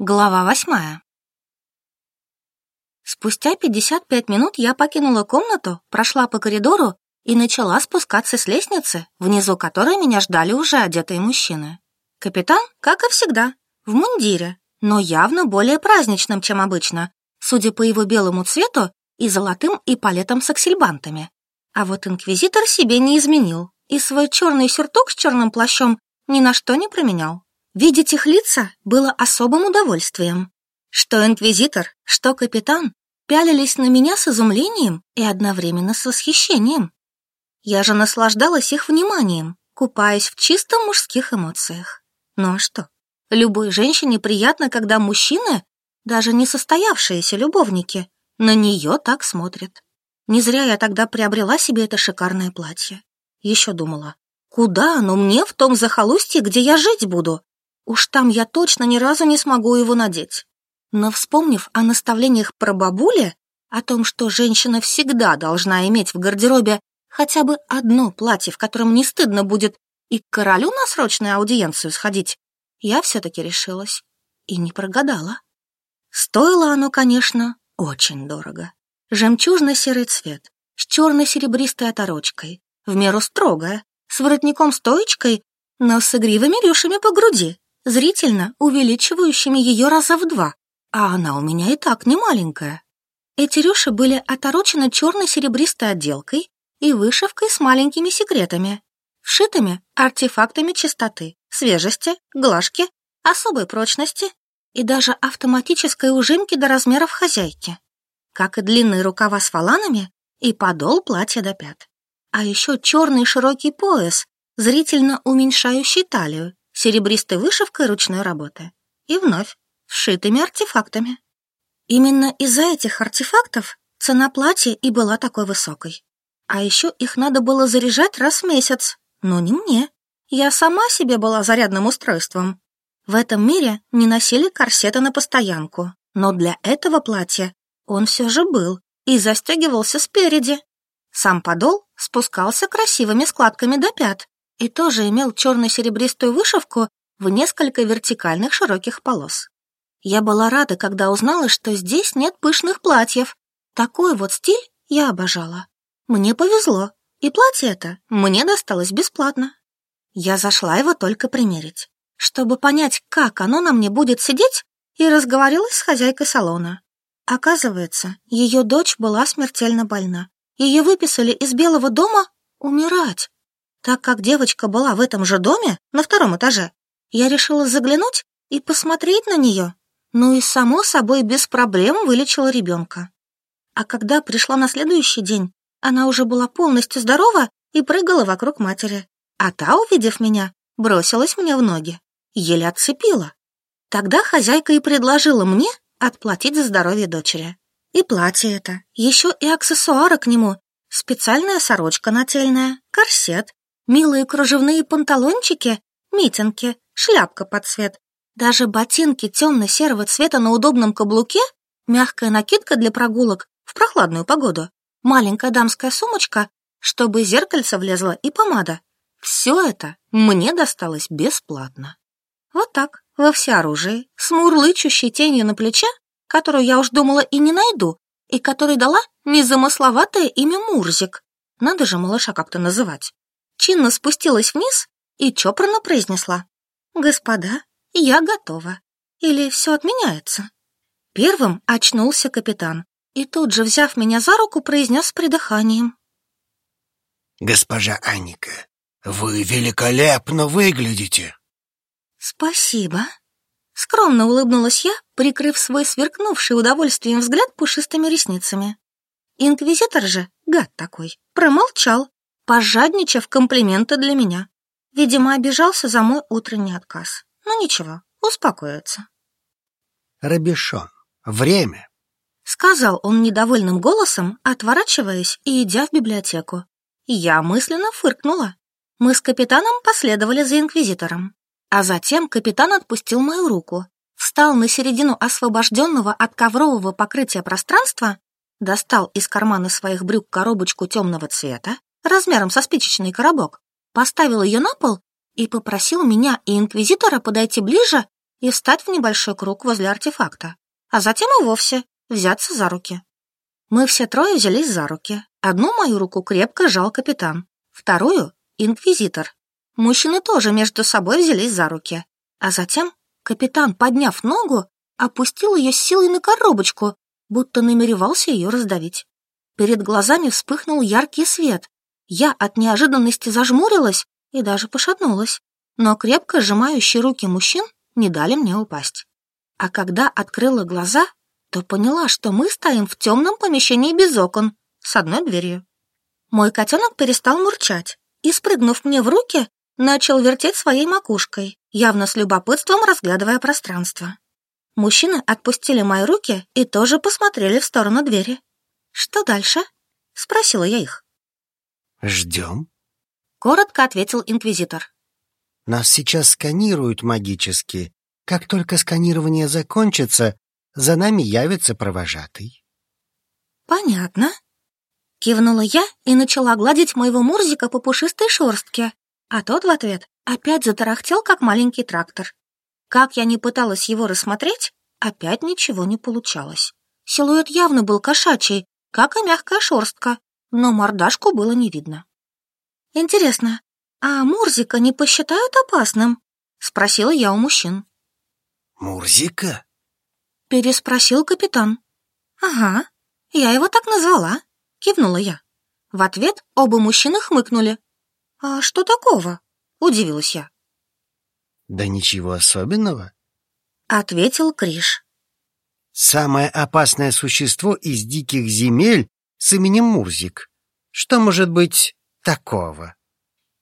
Глава восьмая. Спустя 55 минут я покинула комнату, прошла по коридору и начала спускаться с лестницы, внизу которой меня ждали уже одетые мужчины. Капитан, как и всегда, в мундире, но явно более праздничном, чем обычно, судя по его белому цвету и золотым эполетам с аксельбантами. А вот инквизитор себе не изменил и свой черный сюртук с черным плащом ни на что не променял. Видеть их лица было особым удовольствием. Что инквизитор, что капитан пялились на меня с изумлением и одновременно с восхищением. Я же наслаждалась их вниманием, купаясь в чисто мужских эмоциях. Ну а что? Любой женщине приятно, когда мужчины, даже не состоявшиеся любовники, на нее так смотрят. Не зря я тогда приобрела себе это шикарное платье. Еще думала, куда оно мне в том захолустье, где я жить буду? Уж там я точно ни разу не смогу его надеть. Но вспомнив о наставлениях про бабуле, о том, что женщина всегда должна иметь в гардеробе хотя бы одно платье, в котором не стыдно будет и к королю на срочную аудиенцию сходить, я все-таки решилась и не прогадала. Стоило оно, конечно, очень дорого. Жемчужно-серый цвет, с черно-серебристой оторочкой, в меру строгая, с воротником-стоечкой, но с игривыми рюшами по груди, зрительно увеличивающими ее раза в два, а она у меня и так не маленькая. Эти рюши были оторочены черно-серебристой отделкой и вышивкой с маленькими секретами, вшитыми артефактами чистоты, свежести, глажки, особой прочности и даже автоматической ужимки до размеров хозяйки, как и длинные рукава с фаланами и подол платья до пят. А еще черный широкий пояс, зрительно уменьшающий талию серебристой вышивкой ручной работы и вновь сшитыми артефактами. Именно из-за этих артефактов цена платья и была такой высокой. А еще их надо было заряжать раз в месяц, но не мне. Я сама себе была зарядным устройством. В этом мире не носили корсета на постоянку, но для этого платья он все же был и застегивался спереди. Сам подол спускался красивыми складками до пят, и тоже имел черно-серебристую вышивку в несколько вертикальных широких полос. Я была рада, когда узнала, что здесь нет пышных платьев. Такой вот стиль я обожала. Мне повезло, и платье это мне досталось бесплатно. Я зашла его только примерить, чтобы понять, как оно на мне будет сидеть, и разговорилась с хозяйкой салона. Оказывается, ее дочь была смертельно больна. Ее выписали из Белого дома умирать. Так как девочка была в этом же доме, на втором этаже, я решила заглянуть и посмотреть на нее. Ну и, само собой, без проблем вылечила ребенка. А когда пришла на следующий день, она уже была полностью здорова и прыгала вокруг матери. А та, увидев меня, бросилась мне в ноги. Еле отцепила. Тогда хозяйка и предложила мне отплатить за здоровье дочери. И платье это, еще и аксессуары к нему, специальная сорочка нательная, корсет, Милые кружевные панталончики, митинки, шляпка под цвет, даже ботинки темно-серого цвета на удобном каблуке, мягкая накидка для прогулок в прохладную погоду, маленькая дамская сумочка, чтобы зеркальце влезло и помада. Все это мне досталось бесплатно. Вот так, во всеоружии, с мурлычущей тенью на плече, которую я уж думала и не найду, и которой дала незамысловатое имя Мурзик. Надо же малыша как-то называть чинно спустилась вниз и чопорно произнесла. «Господа, я готова. Или все отменяется?» Первым очнулся капитан и тут же, взяв меня за руку, произнес с придыханием. «Госпожа Анника, вы великолепно выглядите!» «Спасибо!» Скромно улыбнулась я, прикрыв свой сверкнувший удовольствием взгляд пушистыми ресницами. Инквизитор же, гад такой, промолчал, пожадничав комплименты для меня. Видимо, обижался за мой утренний отказ. Ну ничего, успокоится. Рабишон, время, сказал он недовольным голосом, отворачиваясь и идя в библиотеку. Я мысленно фыркнула. Мы с капитаном последовали за инквизитором. А затем капитан отпустил мою руку, встал на середину освобожденного от коврового покрытия пространства, достал из кармана своих брюк коробочку темного цвета, размером со спичечный коробок, поставил ее на пол и попросил меня и инквизитора подойти ближе и встать в небольшой круг возле артефакта, а затем и вовсе взяться за руки. Мы все трое взялись за руки. Одну мою руку крепко сжал капитан, вторую — инквизитор. Мужчины тоже между собой взялись за руки. А затем капитан, подняв ногу, опустил ее силой на коробочку, будто намеревался ее раздавить. Перед глазами вспыхнул яркий свет. Я от неожиданности зажмурилась и даже пошатнулась, но крепко сжимающие руки мужчин не дали мне упасть. А когда открыла глаза, то поняла, что мы стоим в темном помещении без окон, с одной дверью. Мой котенок перестал мурчать и, спрыгнув мне в руки, начал вертеть своей макушкой, явно с любопытством разглядывая пространство. Мужчины отпустили мои руки и тоже посмотрели в сторону двери. «Что дальше?» — спросила я их. «Ждем», — коротко ответил инквизитор. «Нас сейчас сканируют магически. Как только сканирование закончится, за нами явится провожатый». «Понятно», — кивнула я и начала гладить моего Мурзика по пушистой шерстке, а тот в ответ опять затарахтел, как маленький трактор. Как я не пыталась его рассмотреть, опять ничего не получалось. Силуэт явно был кошачий, как и мягкая шерстка, но мордашку было не видно. «Интересно, а Мурзика не посчитают опасным?» — спросила я у мужчин. «Мурзика?» — переспросил капитан. «Ага, я его так назвала», — кивнула я. В ответ оба мужчины хмыкнули. «А что такого?» — удивилась я. «Да ничего особенного», — ответил Криш. «Самое опасное существо из диких земель с именем Мурзик. Что может быть такого?»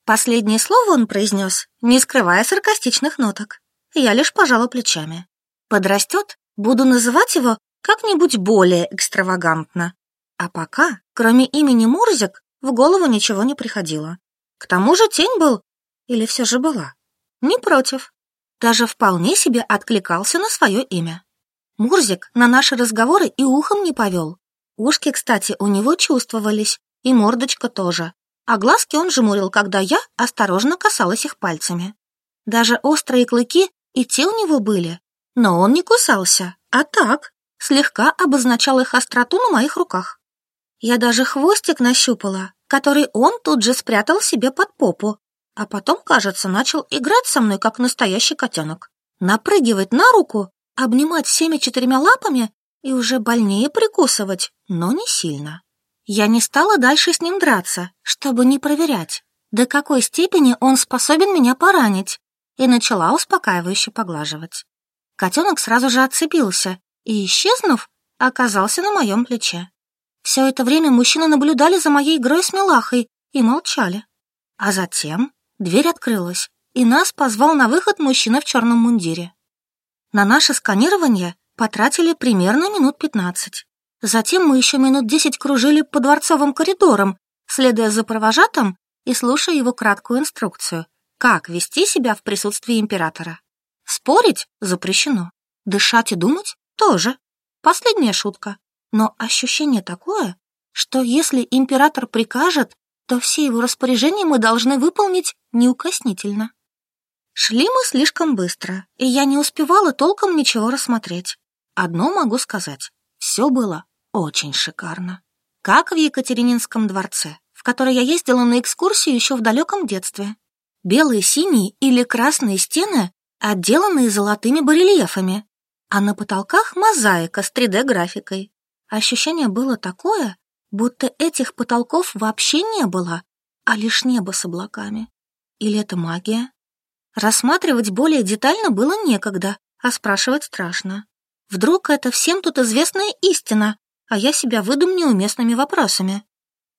Последнее слово он произнес, не скрывая саркастичных ноток. Я лишь пожала плечами. Подрастет, буду называть его как-нибудь более экстравагантно. А пока, кроме имени Мурзик, в голову ничего не приходило. К тому же тень был, или все же была, не против. Даже вполне себе откликался на свое имя. Мурзик на наши разговоры и ухом не повел. Ушки, кстати, у него чувствовались, и мордочка тоже. А глазки он жмурил, когда я осторожно касалась их пальцами. Даже острые клыки и те у него были, но он не кусался, а так, слегка обозначал их остроту на моих руках. Я даже хвостик нащупала, который он тут же спрятал себе под попу, а потом, кажется, начал играть со мной, как настоящий котенок. Напрыгивать на руку, обнимать всеми четырьмя лапами и уже больнее прикусывать, но не сильно. Я не стала дальше с ним драться, чтобы не проверять, до какой степени он способен меня поранить, и начала успокаивающе поглаживать. Котенок сразу же отцепился и, исчезнув, оказался на моем плече. Все это время мужчины наблюдали за моей игрой с Милахой и молчали. А затем Дверь открылась, и нас позвал на выход мужчина в черном мундире. На наше сканирование потратили примерно минут пятнадцать. Затем мы еще минут десять кружили по дворцовым коридорам, следуя за провожатым и слушая его краткую инструкцию, как вести себя в присутствии императора. Спорить запрещено, дышать и думать тоже. Последняя шутка. Но ощущение такое, что если император прикажет, то все его распоряжения мы должны выполнить неукоснительно. Шли мы слишком быстро, и я не успевала толком ничего рассмотреть. Одно могу сказать, все было очень шикарно. Как в Екатерининском дворце, в который я ездила на экскурсию еще в далеком детстве. Белые, синие или красные стены, отделанные золотыми барельефами, а на потолках мозаика с 3D-графикой. Ощущение было такое, будто этих потолков вообще не было, а лишь небо с облаками. Или это магия? Рассматривать более детально было некогда, а спрашивать страшно. Вдруг это всем тут известная истина, а я себя выдам неуместными вопросами.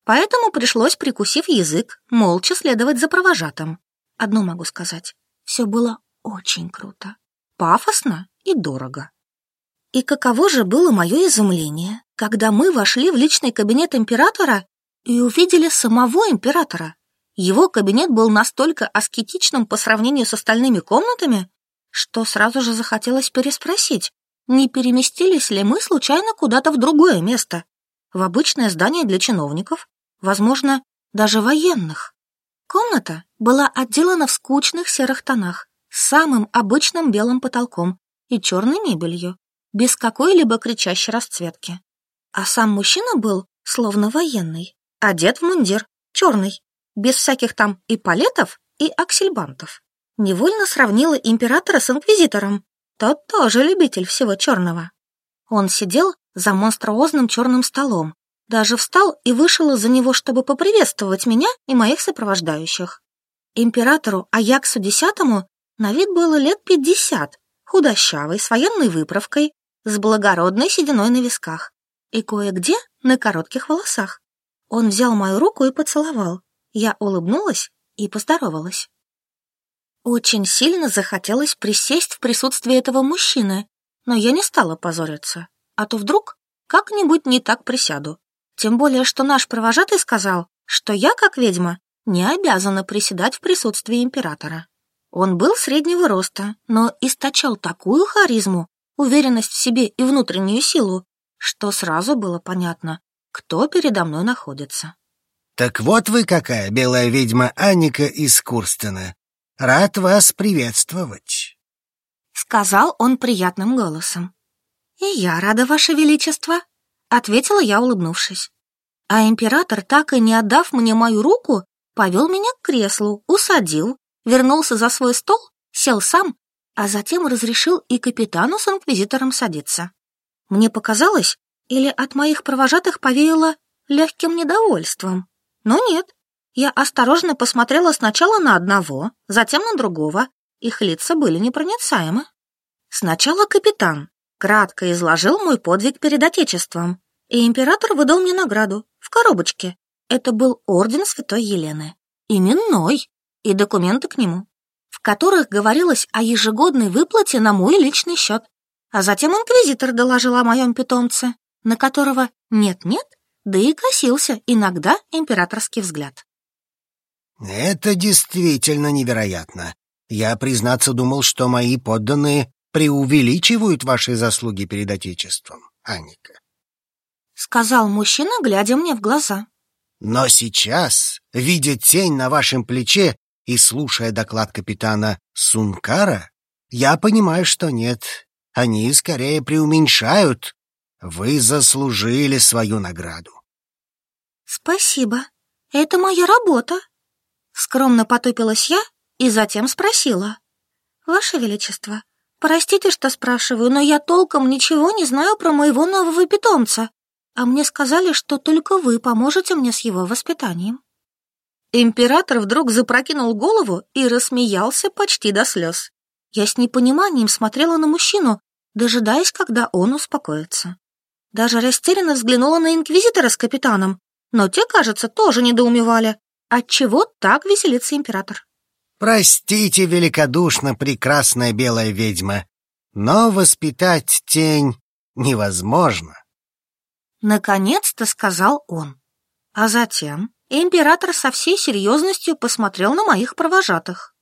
Поэтому пришлось, прикусив язык, молча следовать за провожатым. Одно могу сказать, все было очень круто, пафосно и дорого. И каково же было мое изумление, когда мы вошли в личный кабинет императора и увидели самого императора. Его кабинет был настолько аскетичным по сравнению с остальными комнатами, что сразу же захотелось переспросить, не переместились ли мы случайно куда-то в другое место, в обычное здание для чиновников, возможно, даже военных. Комната была отделана в скучных серых тонах, с самым обычным белым потолком и черной мебелью, без какой-либо кричащей расцветки. А сам мужчина был, словно военный, одет в мундир, черный, без всяких там и палетов, и аксельбантов. Невольно сравнила императора с инквизитором. Тот тоже любитель всего черного. Он сидел за монструозным черным столом, даже встал и вышел из-за него, чтобы поприветствовать меня и моих сопровождающих. Императору Аяксу X на вид было лет пятьдесят, худощавый, с военной выправкой, с благородной сединой на висках и кое-где на коротких волосах. Он взял мою руку и поцеловал. Я улыбнулась и поздоровалась. Очень сильно захотелось присесть в присутствии этого мужчины, но я не стала позориться, а то вдруг как-нибудь не так присяду. Тем более, что наш провожатый сказал, что я, как ведьма, не обязана приседать в присутствии императора. Он был среднего роста, но источал такую харизму, уверенность в себе и внутреннюю силу, что сразу было понятно, кто передо мной находится. «Так вот вы какая, белая ведьма Анника из Курстена. Рад вас приветствовать», — сказал он приятным голосом. «И я рада, Ваше Величество», — ответила я, улыбнувшись. А император, так и не отдав мне мою руку, повел меня к креслу, усадил, вернулся за свой стол, сел сам, а затем разрешил и капитану с инквизитором садиться. Мне показалось, или от моих провожатых повеяло легким недовольством. Но нет, я осторожно посмотрела сначала на одного, затем на другого. Их лица были непроницаемы. Сначала капитан кратко изложил мой подвиг перед Отечеством, и император выдал мне награду в коробочке. Это был орден Святой Елены. Именной и документы к нему, в которых говорилось о ежегодной выплате на мой личный счет. А затем инквизитор доложил о моем питомце, на которого нет-нет, да и косился иногда императорский взгляд. «Это действительно невероятно. Я, признаться, думал, что мои подданные преувеличивают ваши заслуги перед Отечеством, Аника. Сказал мужчина, глядя мне в глаза. Но сейчас, видя тень на вашем плече и слушая доклад капитана Сункара, я понимаю, что нет, они скорее преуменьшают. Вы заслужили свою награду. «Спасибо. Это моя работа». Скромно потупилась я и затем спросила. «Ваше Величество, простите, что спрашиваю, но я толком ничего не знаю про моего нового питомца, а мне сказали, что только вы поможете мне с его воспитанием». Император вдруг запрокинул голову и рассмеялся почти до слез. Я с непониманием смотрела на мужчину, дожидаясь, когда он успокоится. Даже растерянно взглянула на инквизитора с капитаном, но те, кажется, тоже недоумевали, отчего так веселится император. «Простите великодушно, прекрасная белая ведьма, но воспитать тень невозможно». Наконец-то сказал он. А затем император со всей серьезностью посмотрел на моих провожатых.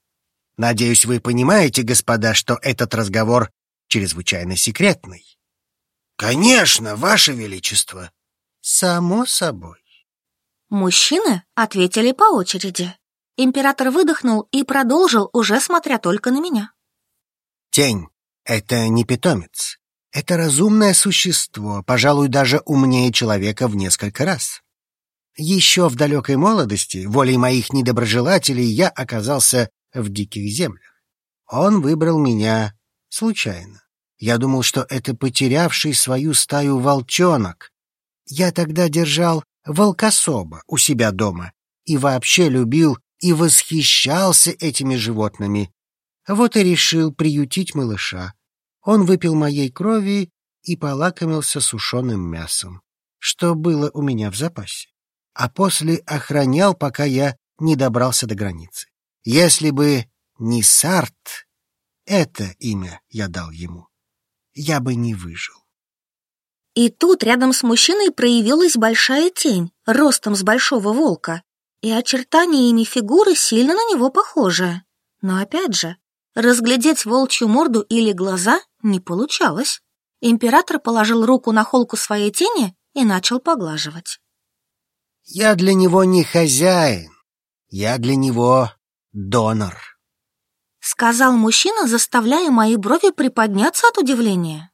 «Надеюсь, вы понимаете, господа, что этот разговор чрезвычайно секретный». «Конечно, ваше величество». «Само собой». Мужчины ответили по очереди. Император выдохнул и продолжил, уже смотря только на меня. «Тень — это не питомец. Это разумное существо, пожалуй, даже умнее человека в несколько раз. Еще в далекой молодости, волей моих недоброжелателей, я оказался в диких землях. Он выбрал меня случайно. Я думал, что это потерявший свою стаю волчонок. Я тогда держал волкособа у себя дома и вообще любил и восхищался этими животными. Вот и решил приютить малыша. Он выпил моей крови и полакомился сушеным мясом, что было у меня в запасе, а после охранял, пока я не добрался до границы. Если бы не Сарт, это имя я дал ему, я бы не выжил. И тут рядом с мужчиной проявилась большая тень, ростом с большого волка, и очертаниями фигуры сильно на него похожая. Но опять же, разглядеть волчью морду или глаза не получалось. Император положил руку на холку своей тени и начал поглаживать. «Я для него не хозяин, я для него донор», — Сказал мужчина, заставляя мои брови приподняться от удивления.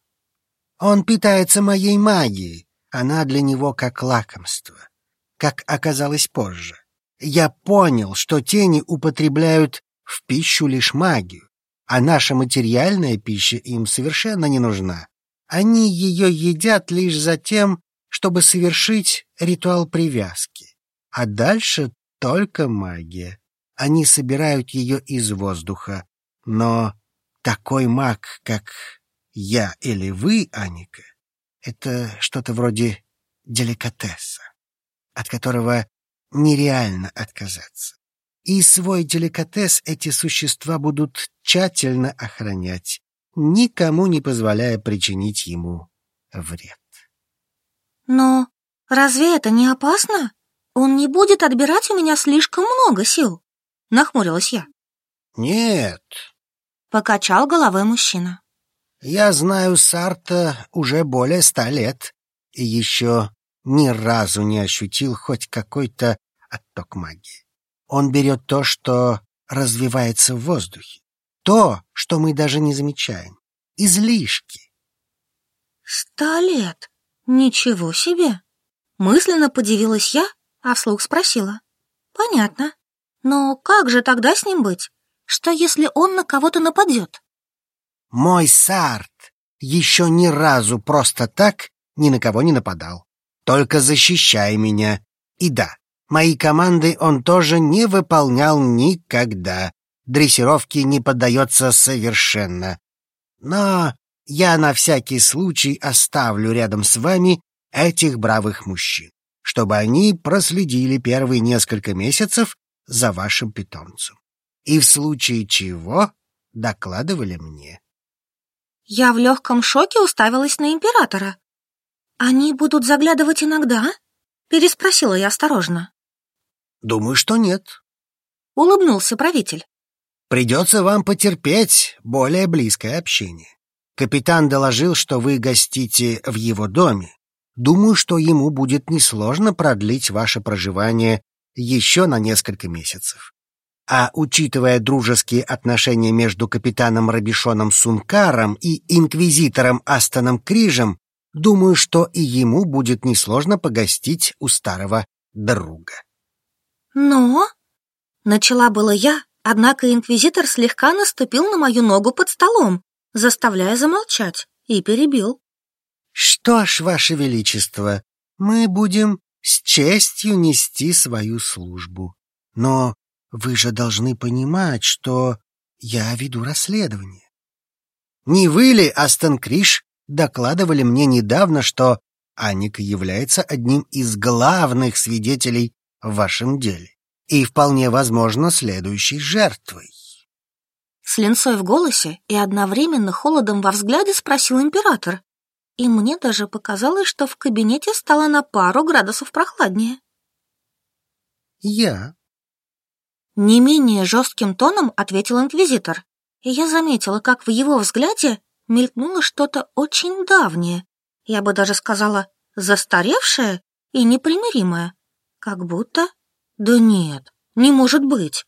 Он питается моей магией. Она для него как лакомство. Как оказалось позже. Я понял, что тени употребляют в пищу лишь магию, а наша материальная пища им совершенно не нужна. Они ее едят лишь за тем, чтобы совершить ритуал привязки. А дальше только магия. Они собирают ее из воздуха. Но такой маг, как я или вы, Аника, это что-то вроде деликатеса, от которого нереально отказаться. И свой деликатес эти существа будут тщательно охранять, никому не позволяя причинить ему вред. Но разве это не опасно? Он не будет отбирать у меня слишком много сил нахмурилась я. Нет, покачал головой мужчина. Я знаю Сарта уже более ста лет и еще ни разу не ощутил хоть какой-то отток магии. Он берет то, что развивается в воздухе, то, что мы даже не замечаем, излишки. Ста лет? Ничего себе! Мысленно подивилась я, а вслух спросила. Понятно. Но как же тогда с ним быть? Что, если он на кого-то нападет? Мой Сарт еще ни разу просто так ни на кого не нападал. Только защищай меня. И да, мои команды он тоже не выполнял никогда. Дрессировке не поддается совершенно. Но я на всякий случай оставлю рядом с вами этих бравых мужчин, чтобы они проследили первые несколько месяцев за вашим питомцем. И в случае чего докладывали мне. Я в легком шоке уставилась на императора. Они будут заглядывать иногда? Переспросила я осторожно. Думаю, что нет. Улыбнулся правитель. Придется вам потерпеть более близкое общение. Капитан доложил, что вы гостите в его доме. Думаю, что ему будет несложно продлить ваше проживание еще на несколько месяцев. А учитывая дружеские отношения между капитаном Рабишоном Сункаром и инквизитором Астоном Крижем, думаю, что и ему будет несложно погостить у старого друга. Но... Начала было я, однако инквизитор слегка наступил на мою ногу под столом, заставляя замолчать, и перебил. «Что ж, Ваше Величество, мы будем с честью нести свою службу. Но вы же должны понимать, что я веду расследование. Не вы ли, Астон Криш, докладывали мне недавно, что Аника является одним из главных свидетелей в вашем деле и, вполне возможно, следующей жертвой? С линцой в голосе и одновременно холодом во взгляде спросил император, и мне даже показалось, что в кабинете стало на пару градусов прохладнее. «Я». Не менее жестким тоном ответил инквизитор, и я заметила, как в его взгляде мелькнуло что-то очень давнее, я бы даже сказала, застаревшее и непримиримое, как будто... Да нет, не может быть.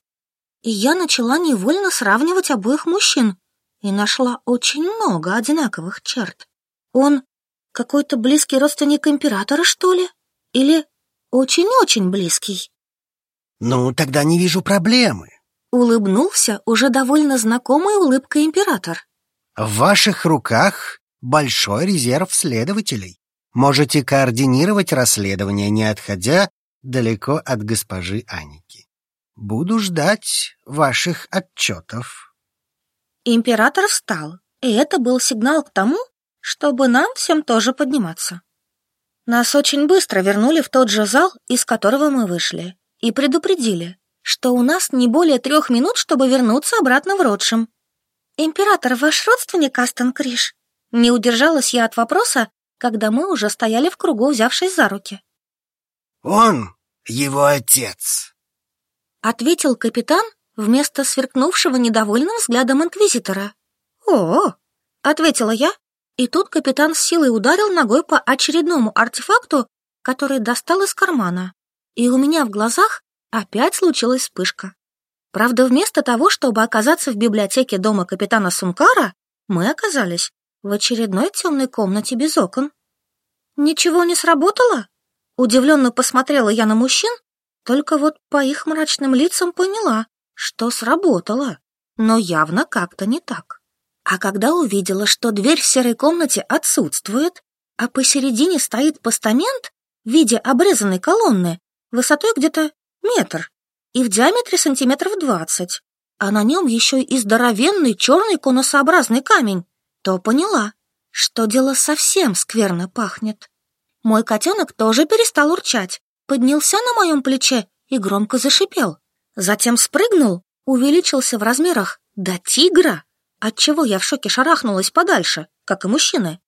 И я начала невольно сравнивать обоих мужчин и нашла очень много одинаковых черт. Он какой-то близкий родственник императора, что ли? Или очень-очень близкий? Ну, тогда не вижу проблемы. Улыбнулся уже довольно знакомой улыбкой император. В ваших руках большой резерв следователей. Можете координировать расследование, не отходя далеко от госпожи Аники. Буду ждать ваших отчетов. Император встал, и это был сигнал к тому, чтобы нам всем тоже подниматься. Нас очень быстро вернули в тот же зал, из которого мы вышли, и предупредили, что у нас не более трех минут, чтобы вернуться обратно в Ротшем. «Император ваш родственник, Астон Криш?» Не удержалась я от вопроса, когда мы уже стояли в кругу, взявшись за руки. «Он его отец», — ответил капитан вместо сверкнувшего недовольным взглядом инквизитора. «О!» — ответила я, и тут капитан с силой ударил ногой по очередному артефакту, который достал из кармана. И у меня в глазах опять случилась вспышка. Правда, вместо того, чтобы оказаться в библиотеке дома капитана Сумкара, мы оказались в очередной темной комнате без окон. «Ничего не сработало?» Удивленно посмотрела я на мужчин, только вот по их мрачным лицам поняла, что сработало, но явно как-то не так. А когда увидела, что дверь в серой комнате отсутствует, а посередине стоит постамент в виде обрезанной колонны, высотой где-то метр и в диаметре сантиметров двадцать, а на нем еще и здоровенный черный конусообразный камень, то поняла, что дело совсем скверно пахнет. Мой котенок тоже перестал урчать, поднялся на моем плече и громко зашипел. Затем спрыгнул, увеличился в размерах до тигра, отчего я в шоке шарахнулась подальше, как и мужчины,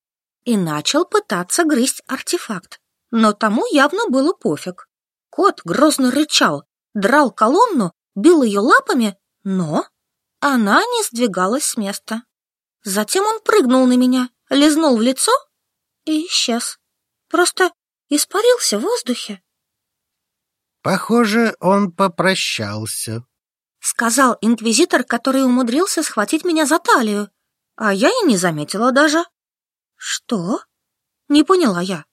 и начал пытаться грызть артефакт. Но тому явно было пофиг. Кот грозно рычал, драл колонну, бил ее лапами, но она не сдвигалась с места. Затем он прыгнул на меня, лизнул в лицо и исчез. Просто испарился в воздухе. Похоже, он попрощался, сказал инквизитор, который умудрился схватить меня за талию, а я и не заметила даже. Что? Не поняла я.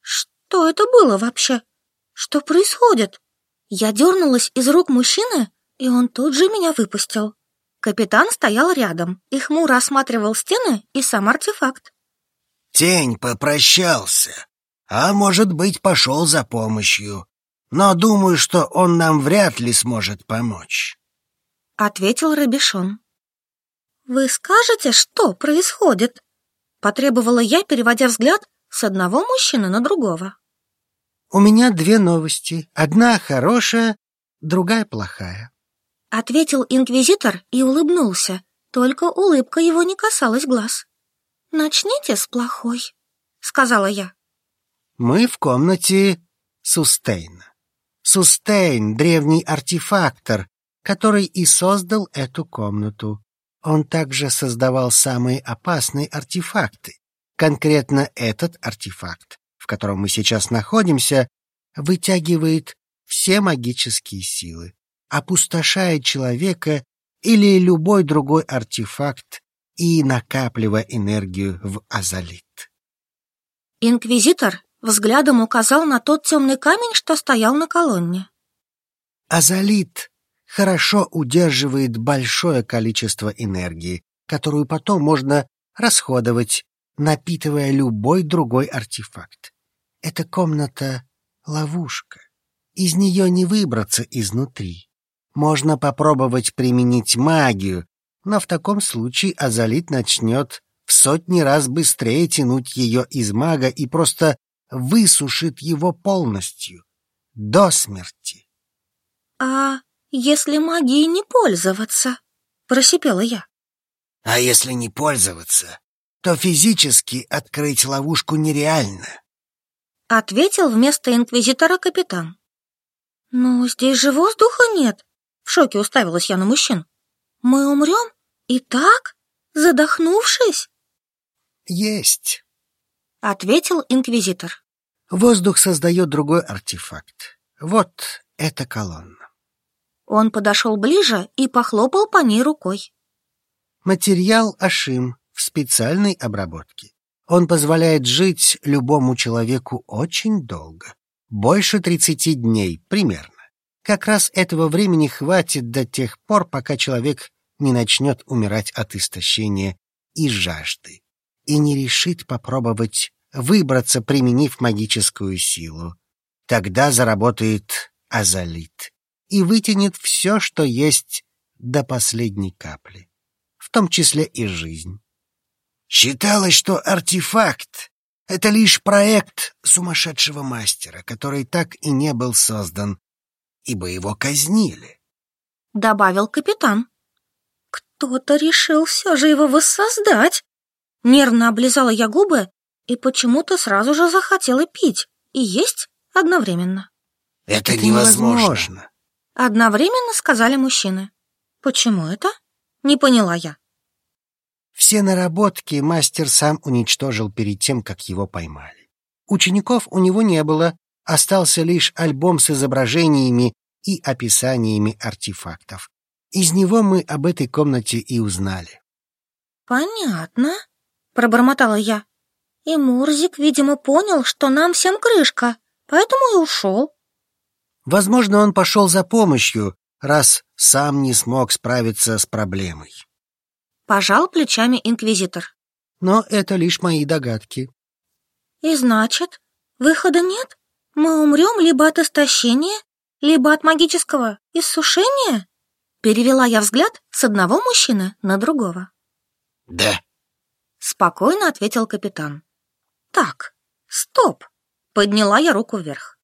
Что это было вообще? Что происходит? Я дернулась из рук мужчины, и он тут же меня выпустил. Капитан стоял рядом и хмуро осматривал стены и сам артефакт. Тень попрощался, а может быть, пошел за помощью. Но думаю, что он нам вряд ли сможет помочь. Ответил Рабишон. Вы скажете, что происходит? Потребовала я, переводя взгляд с одного мужчины на другого. У меня две новости. Одна хорошая, другая плохая. Ответил инквизитор и улыбнулся, только улыбка его не касалась глаз. «Начните с плохой», — сказала я. Мы в комнате Сустейна. Сустейн — древний артефактор, который и создал эту комнату. Он также создавал самые опасные артефакты. Конкретно этот артефакт, котором мы сейчас находимся, вытягивает все магические силы, опустошает человека или любой другой артефакт и накапливая энергию в азолит. Инквизитор взглядом указал на тот темный камень, что стоял на колонне. Азолит хорошо удерживает большое количество энергии, которую потом можно расходовать, напитывая любой другой артефакт. Эта комната — ловушка. Из нее не выбраться изнутри. Можно попробовать применить магию, но в таком случае азолит начнет в сотни раз быстрее тянуть ее из мага и просто высушит его полностью, до смерти. — А если магией не пользоваться? — просипела я. — А если не пользоваться, то физически открыть ловушку нереально. — ответил вместо инквизитора капитан. — Но здесь же воздуха нет, — в шоке уставилась я на мужчин. — Мы умрем? И так? Задохнувшись? — Есть, — ответил инквизитор. Воздух создает другой артефакт. Вот эта колонна. Он подошел ближе и похлопал по ней рукой. Материал Ашим в специальной обработке. Он позволяет жить любому человеку очень долго. Больше 30 дней примерно. Как раз этого времени хватит до тех пор, пока человек не начнет умирать от истощения и жажды и не решит попробовать выбраться, применив магическую силу. Тогда заработает азолит и вытянет все, что есть, до последней капли, в том числе и жизнь. Считалось, что артефакт — это лишь проект сумасшедшего мастера, который так и не был создан, ибо его казнили. Добавил капитан. Кто-то решил все же его воссоздать. Нервно облизала я губы и почему-то сразу же захотела пить и есть одновременно. Это, это невозможно. Одновременно сказали мужчины. Почему это? Не поняла я. Все наработки мастер сам уничтожил перед тем, как его поймали. Учеников у него не было, остался лишь альбом с изображениями и описаниями артефактов. Из него мы об этой комнате и узнали. «Понятно», — пробормотала я. «И Мурзик, видимо, понял, что нам всем крышка, поэтому и ушел». Возможно, он пошел за помощью, раз сам не смог справиться с проблемой. Пожал плечами инквизитор. Но это лишь мои догадки. И значит, выхода нет? Мы умрем либо от истощения, либо от магического иссушения? Перевела я взгляд с одного мужчины на другого. Да. Спокойно ответил капитан. Так, стоп. Подняла я руку вверх.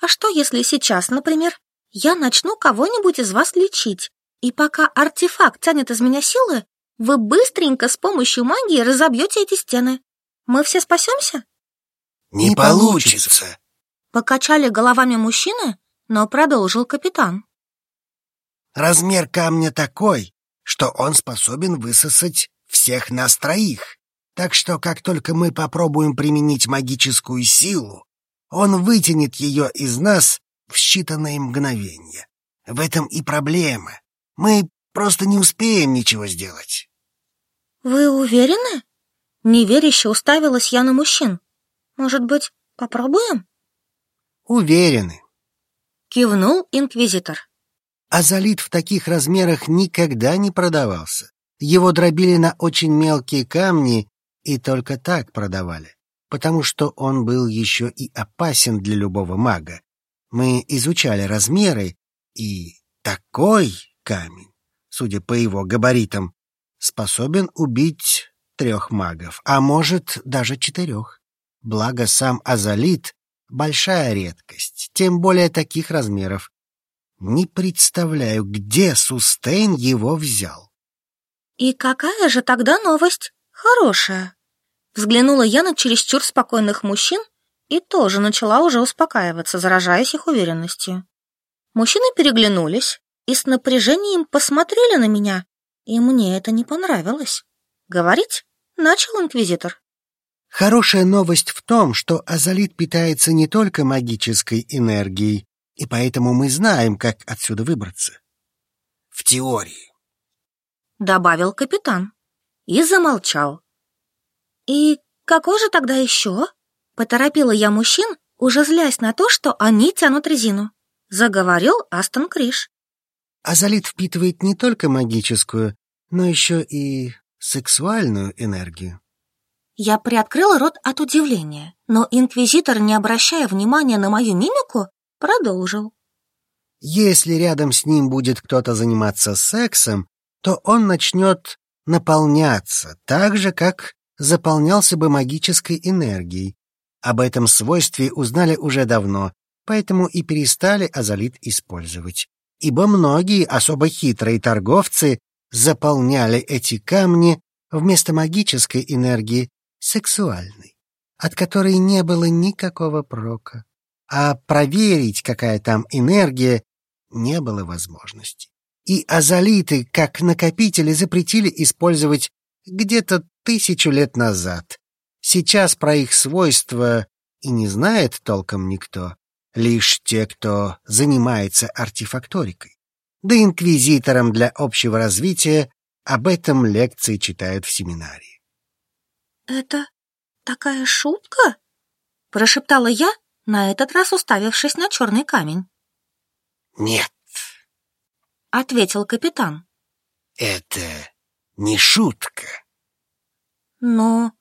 А что, если сейчас, например, я начну кого-нибудь из вас лечить, и пока артефакт тянет из меня силы, вы быстренько с помощью магии разобьете эти стены. Мы все спасемся? Не получится. Покачали головами мужчины, но продолжил капитан. Размер камня такой, что он способен высосать всех нас троих. Так что, как только мы попробуем применить магическую силу, он вытянет ее из нас в считанные мгновения. В этом и проблема. Мы просто не успеем ничего сделать. Вы уверены? Неверяще уставилась я на мужчин. Может быть, попробуем? Уверены. Кивнул инквизитор. Азолит в таких размерах никогда не продавался. Его дробили на очень мелкие камни и только так продавали, потому что он был еще и опасен для любого мага. Мы изучали размеры, и такой камень, судя по его габаритам, способен убить трех магов, а может даже четырех. Благо сам азолит — большая редкость, тем более таких размеров. Не представляю, где Сустейн его взял. «И какая же тогда новость? Хорошая!» Взглянула я на чересчур спокойных мужчин и тоже начала уже успокаиваться, заражаясь их уверенностью. Мужчины переглянулись и с напряжением посмотрели на меня, и мне это не понравилось. Говорить начал инквизитор. Хорошая новость в том, что азолит питается не только магической энергией, и поэтому мы знаем, как отсюда выбраться. В теории. Добавил капитан и замолчал. И какой же тогда еще? Поторопила я мужчин, уже злясь на то, что они тянут резину. Заговорил Астон Криш. Азолит впитывает не только магическую, но еще и сексуальную энергию. Я приоткрыла рот от удивления, но инквизитор, не обращая внимания на мою мимику, продолжил. Если рядом с ним будет кто-то заниматься сексом, то он начнет наполняться так же, как заполнялся бы магической энергией, об этом свойстве узнали уже давно, поэтому и перестали азолит использовать. Ибо многие особо хитрые торговцы заполняли эти камни вместо магической энергии сексуальной, от которой не было никакого прока. А проверить, какая там энергия, не было возможности. И азолиты, как накопители, запретили использовать где-то тысячу лет назад, Сейчас про их свойства и не знает толком никто, лишь те, кто занимается артефакторикой. Да инквизиторам для общего развития об этом лекции читают в семинарии. «Это такая шутка?» — прошептала я, на этот раз уставившись на черный камень. «Нет», — ответил капитан. «Это не шутка». «Но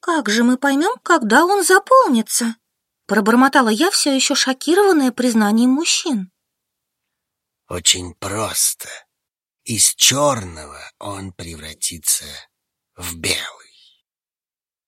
«Как же мы поймем, когда он заполнится?» Пробормотала я, все еще шокированная признанием мужчин. «Очень просто. Из черного он превратится в белый».